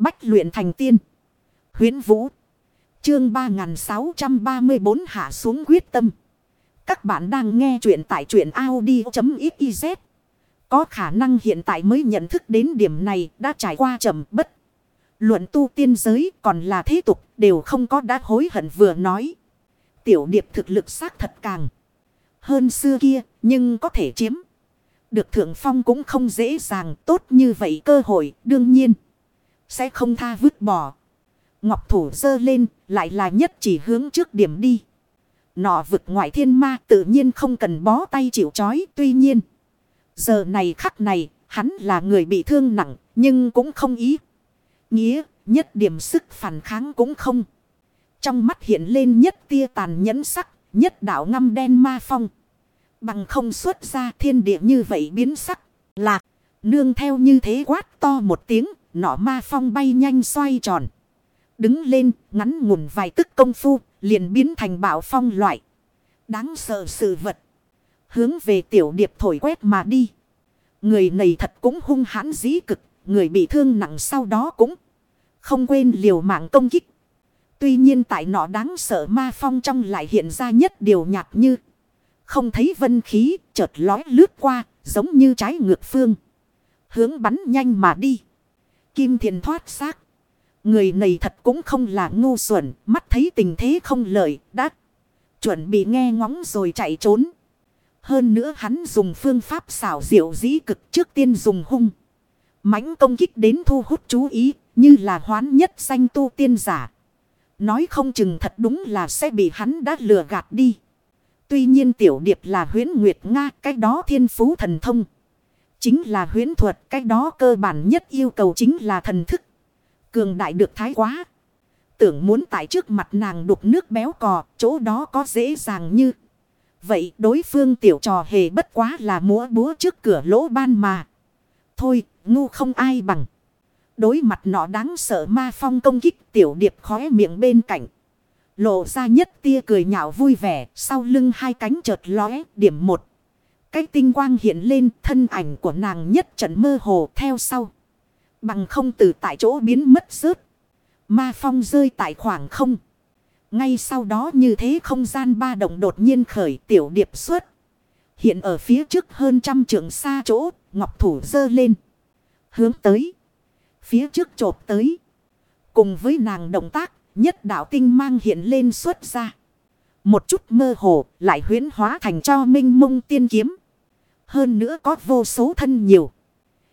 Bách luyện thành tiên. huyễn Vũ. Chương 3634 hạ xuống quyết tâm. Các bạn đang nghe truyện tại truyện Audi.xyz. Có khả năng hiện tại mới nhận thức đến điểm này đã trải qua chậm bất. Luận tu tiên giới còn là thế tục, đều không có đã hối hận vừa nói. Tiểu điệp thực lực xác thật càng hơn xưa kia, nhưng có thể chiếm. Được thượng phong cũng không dễ dàng, tốt như vậy cơ hội, đương nhiên. Sẽ không tha vứt bỏ. Ngọc thủ dơ lên, lại là nhất chỉ hướng trước điểm đi. Nọ vực ngoại thiên ma tự nhiên không cần bó tay chịu chói tuy nhiên. Giờ này khắc này, hắn là người bị thương nặng, nhưng cũng không ý. Nghĩa, nhất điểm sức phản kháng cũng không. Trong mắt hiện lên nhất tia tàn nhẫn sắc, nhất đạo ngăm đen ma phong. Bằng không xuất ra thiên địa như vậy biến sắc. Lạc. Nương theo như thế quát to một tiếng. Nọ ma phong bay nhanh xoay tròn. Đứng lên ngắn ngủn vài tức công phu. Liền biến thành bạo phong loại. Đáng sợ sự vật. Hướng về tiểu điệp thổi quét mà đi. Người này thật cũng hung hãn dĩ cực. Người bị thương nặng sau đó cũng không quên liều mạng công kích. Tuy nhiên tại nọ đáng sợ ma phong trong lại hiện ra nhất điều nhạt như không thấy vân khí, chợt lói lướt qua, giống như trái ngược phương. Hướng bắn nhanh mà đi. Kim thiền thoát xác. Người này thật cũng không là ngu xuẩn, mắt thấy tình thế không lợi, đã chuẩn bị nghe ngóng rồi chạy trốn. Hơn nữa hắn dùng phương pháp xảo diệu dĩ cực trước tiên dùng hung. mãnh công kích đến thu hút chú ý, như là hoán nhất danh tu tiên giả. Nói không chừng thật đúng là sẽ bị hắn đã lừa gạt đi. Tuy nhiên tiểu điệp là huyến nguyệt Nga, cái đó thiên phú thần thông. Chính là huyến thuật, cái đó cơ bản nhất yêu cầu chính là thần thức. Cường đại được thái quá. Tưởng muốn tại trước mặt nàng đục nước béo cò, chỗ đó có dễ dàng như. Vậy đối phương tiểu trò hề bất quá là múa búa trước cửa lỗ ban mà. Thôi, ngu không ai bằng. Đối mặt nọ đáng sợ ma phong công kích tiểu điệp khóe miệng bên cạnh. Lộ ra nhất tia cười nhạo vui vẻ, sau lưng hai cánh chợt lóe, điểm một. Cái tinh quang hiện lên, thân ảnh của nàng nhất trận mơ hồ theo sau. Bằng không từ tại chỗ biến mất rớt. Ma phong rơi tại khoảng không. Ngay sau đó như thế không gian ba động đột nhiên khởi tiểu điệp xuất. Hiện ở phía trước hơn trăm trượng xa chỗ, ngọc thủ dơ lên. Hướng tới. Phía trước chộp tới. Cùng với nàng động tác, Nhất đạo tinh mang hiện lên xuất ra. Một chút mơ hồ lại huyến hóa thành cho minh mông tiên kiếm. Hơn nữa có vô số thân nhiều.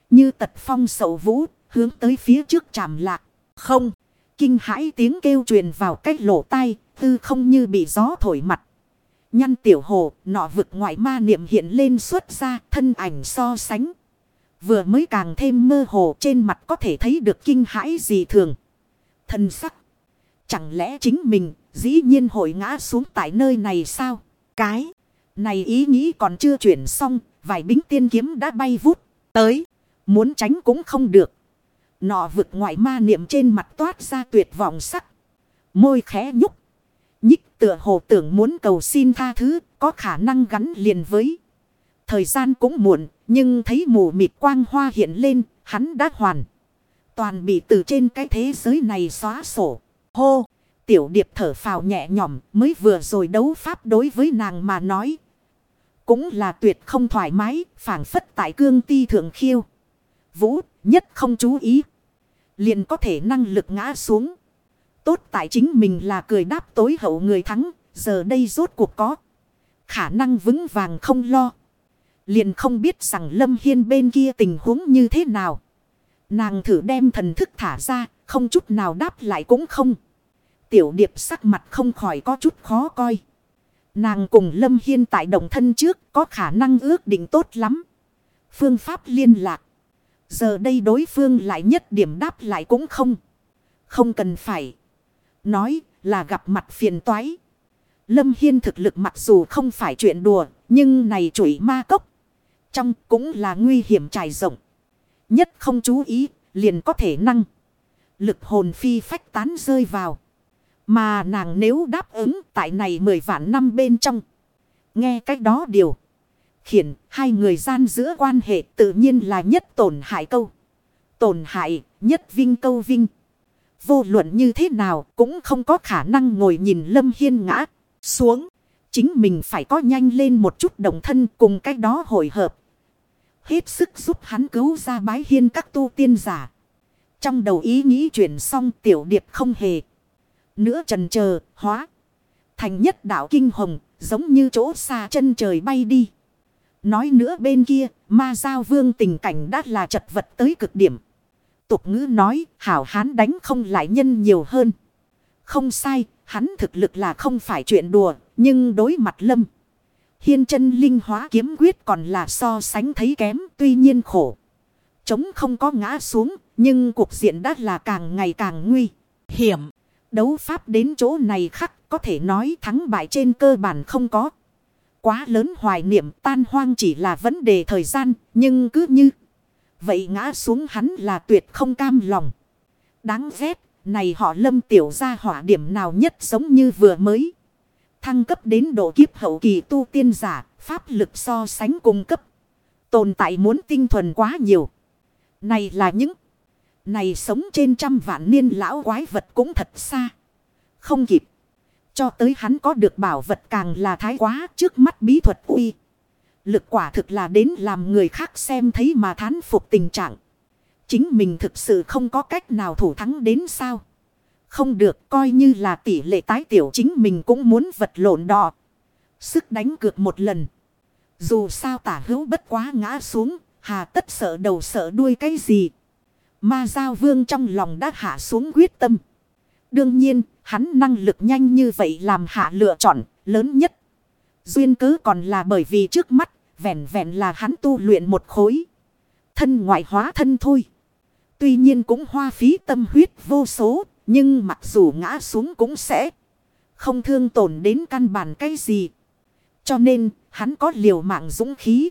Như tật phong sậu vũ hướng tới phía trước chạm lạc. Không. Kinh hãi tiếng kêu truyền vào cách lỗ tai. Tư không như bị gió thổi mặt. Nhăn tiểu hồ nọ vực ngoại ma niệm hiện lên xuất ra thân ảnh so sánh. Vừa mới càng thêm mơ hồ trên mặt có thể thấy được kinh hãi gì thường. Thần sắc. Chẳng lẽ chính mình dĩ nhiên hội ngã xuống tại nơi này sao? Cái này ý nghĩ còn chưa chuyển xong, vài bính tiên kiếm đã bay vút tới. Muốn tránh cũng không được. Nọ vực ngoại ma niệm trên mặt toát ra tuyệt vọng sắc. Môi khẽ nhúc. Nhích tựa hồ tưởng muốn cầu xin tha thứ, có khả năng gắn liền với. Thời gian cũng muộn, nhưng thấy mù mịt quang hoa hiện lên, hắn đã hoàn. Toàn bị từ trên cái thế giới này xóa sổ. Hô! Tiểu điệp thở phào nhẹ nhõm mới vừa rồi đấu pháp đối với nàng mà nói. Cũng là tuyệt không thoải mái, phản phất tại cương ti thượng khiêu. Vũ nhất không chú ý. Liền có thể năng lực ngã xuống. Tốt tại chính mình là cười đáp tối hậu người thắng, giờ đây rốt cuộc có. Khả năng vững vàng không lo. Liền không biết rằng Lâm Hiên bên kia tình huống như thế nào. Nàng thử đem thần thức thả ra, không chút nào đáp lại cũng không. Tiểu điệp sắc mặt không khỏi có chút khó coi. Nàng cùng Lâm Hiên tại đồng thân trước có khả năng ước định tốt lắm. Phương pháp liên lạc. Giờ đây đối phương lại nhất điểm đáp lại cũng không. Không cần phải. Nói là gặp mặt phiền toái. Lâm Hiên thực lực mặc dù không phải chuyện đùa. Nhưng này chuỗi ma cốc. Trong cũng là nguy hiểm trải rộng. Nhất không chú ý, liền có thể năng. Lực hồn phi phách tán rơi vào. Mà nàng nếu đáp ứng tại này mười vạn năm bên trong. Nghe cách đó điều. Khiển, hai người gian giữa quan hệ tự nhiên là nhất tổn hại câu. Tổn hại, nhất vinh câu vinh. Vô luận như thế nào cũng không có khả năng ngồi nhìn Lâm Hiên ngã xuống. Chính mình phải có nhanh lên một chút đồng thân cùng cách đó hội hợp. Hết sức giúp hắn cứu ra bái hiên các tu tiên giả. Trong đầu ý nghĩ chuyển xong tiểu điệp không hề. Nữa trần chờ hóa. Thành nhất đạo kinh hồng giống như chỗ xa chân trời bay đi. Nói nữa bên kia ma giao vương tình cảnh đã là chật vật tới cực điểm. Tục ngữ nói hảo hán đánh không lại nhân nhiều hơn. Không sai, hắn thực lực là không phải chuyện đùa, nhưng đối mặt lâm. Hiên chân linh hóa kiếm quyết còn là so sánh thấy kém, tuy nhiên khổ. Chống không có ngã xuống, nhưng cuộc diện đã là càng ngày càng nguy hiểm. Đấu pháp đến chỗ này khắc có thể nói thắng bại trên cơ bản không có. Quá lớn hoài niệm tan hoang chỉ là vấn đề thời gian, nhưng cứ như... Vậy ngã xuống hắn là tuyệt không cam lòng. Đáng ghét, này họ lâm tiểu ra hỏa điểm nào nhất giống như vừa mới. Thăng cấp đến độ kiếp hậu kỳ tu tiên giả, pháp lực so sánh cung cấp. Tồn tại muốn tinh thuần quá nhiều. Này là những... Này sống trên trăm vạn niên lão quái vật cũng thật xa. Không kịp. Cho tới hắn có được bảo vật càng là thái quá trước mắt bí thuật uy. Lực quả thực là đến làm người khác xem thấy mà thán phục tình trạng. Chính mình thực sự không có cách nào thủ thắng đến sao. Không được, coi như là tỷ lệ tái tiểu chính mình cũng muốn vật lộn đỏ. Sức đánh cược một lần. Dù sao tả hữu bất quá ngã xuống. Hà tất sợ đầu sợ đuôi cái gì. Ma giao vương trong lòng đã hạ xuống quyết tâm. Đương nhiên, hắn năng lực nhanh như vậy làm hạ lựa chọn lớn nhất. Duyên cớ còn là bởi vì trước mắt, vẹn vẹn là hắn tu luyện một khối. Thân ngoại hóa thân thôi. Tuy nhiên cũng hoa phí tâm huyết vô số, nhưng mặc dù ngã xuống cũng sẽ không thương tổn đến căn bản cái gì. Cho nên, hắn có liều mạng dũng khí.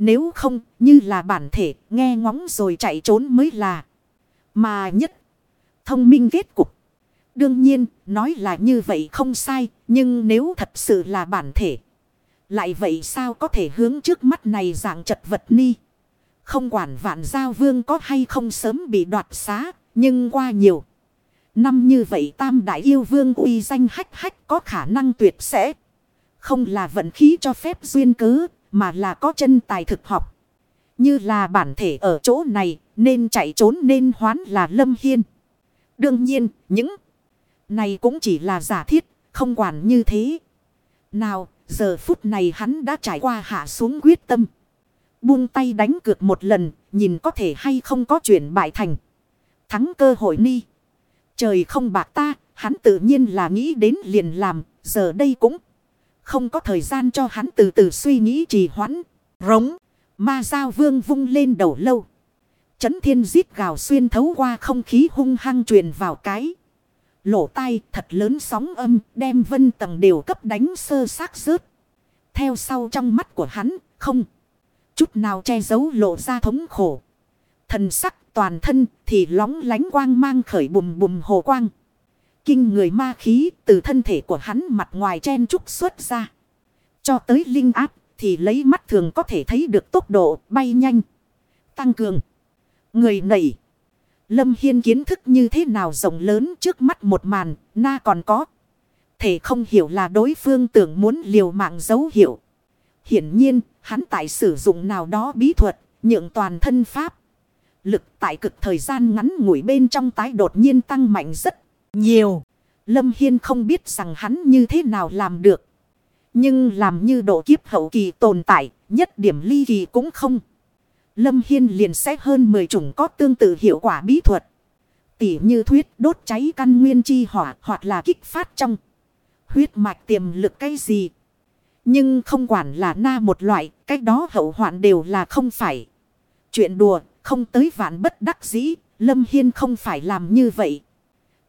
Nếu không, như là bản thể, nghe ngóng rồi chạy trốn mới là. Mà nhất, thông minh kết cục. Đương nhiên, nói là như vậy không sai, nhưng nếu thật sự là bản thể. Lại vậy sao có thể hướng trước mắt này dạng chật vật ni. Không quản vạn giao vương có hay không sớm bị đoạt xá, nhưng qua nhiều. Năm như vậy tam đại yêu vương uy danh hách hách có khả năng tuyệt sẽ. Không là vận khí cho phép duyên cớ, mà là có chân tài thực học. Như là bản thể ở chỗ này, nên chạy trốn nên hoán là lâm hiên. Đương nhiên, những này cũng chỉ là giả thiết, không quản như thế. Nào, giờ phút này hắn đã trải qua hạ xuống quyết tâm. Buông tay đánh cược một lần, nhìn có thể hay không có chuyện bại thành. Thắng cơ hội ni. Trời không bạc ta, hắn tự nhiên là nghĩ đến liền làm, giờ đây cũng không có thời gian cho hắn từ từ suy nghĩ trì hoãn. Rống, ma giao vương vung lên đầu lâu. Chấn thiên giết gào xuyên thấu qua không khí hung hăng truyền vào cái. Lỗ tai thật lớn sóng âm đem vân tầng đều cấp đánh sơ xác rớt. Theo sau trong mắt của hắn không. Chút nào che giấu lộ ra thống khổ. Thần sắc toàn thân thì lóng lánh quang mang khởi bùm bùm hồ quang. Kinh người ma khí từ thân thể của hắn mặt ngoài chen trúc xuất ra. Cho tới linh áp thì lấy mắt thường có thể thấy được tốc độ bay nhanh. Tăng cường. Người nảy. Lâm Hiên kiến thức như thế nào rộng lớn trước mắt một màn, na còn có. Thể không hiểu là đối phương tưởng muốn liều mạng dấu hiệu. Hiển nhiên, hắn tại sử dụng nào đó bí thuật, nhượng toàn thân pháp. Lực tại cực thời gian ngắn ngủi bên trong tái đột nhiên tăng mạnh rất nhiều. Lâm Hiên không biết rằng hắn như thế nào làm được. Nhưng làm như độ kiếp hậu kỳ tồn tại, nhất điểm ly kỳ cũng không. Lâm Hiên liền xét hơn 10 chủng có tương tự hiệu quả bí thuật. Tỉ như thuyết đốt cháy căn nguyên chi hỏa hoặc là kích phát trong. Huyết mạch tiềm lực cái gì. Nhưng không quản là na một loại, cách đó hậu hoạn đều là không phải. Chuyện đùa, không tới vạn bất đắc dĩ, Lâm Hiên không phải làm như vậy.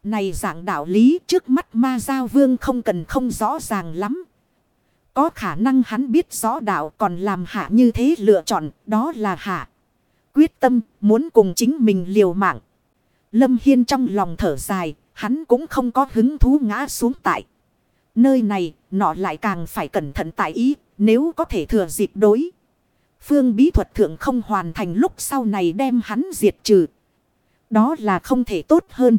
Này dạng đạo lý trước mắt ma giao vương không cần không rõ ràng lắm. Có khả năng hắn biết rõ đạo còn làm hạ như thế lựa chọn, đó là hạ. Quyết tâm, muốn cùng chính mình liều mạng. Lâm Hiên trong lòng thở dài, hắn cũng không có hứng thú ngã xuống tại. Nơi này, nọ lại càng phải cẩn thận tại ý, nếu có thể thừa dịp đối. Phương bí thuật thượng không hoàn thành lúc sau này đem hắn diệt trừ. Đó là không thể tốt hơn.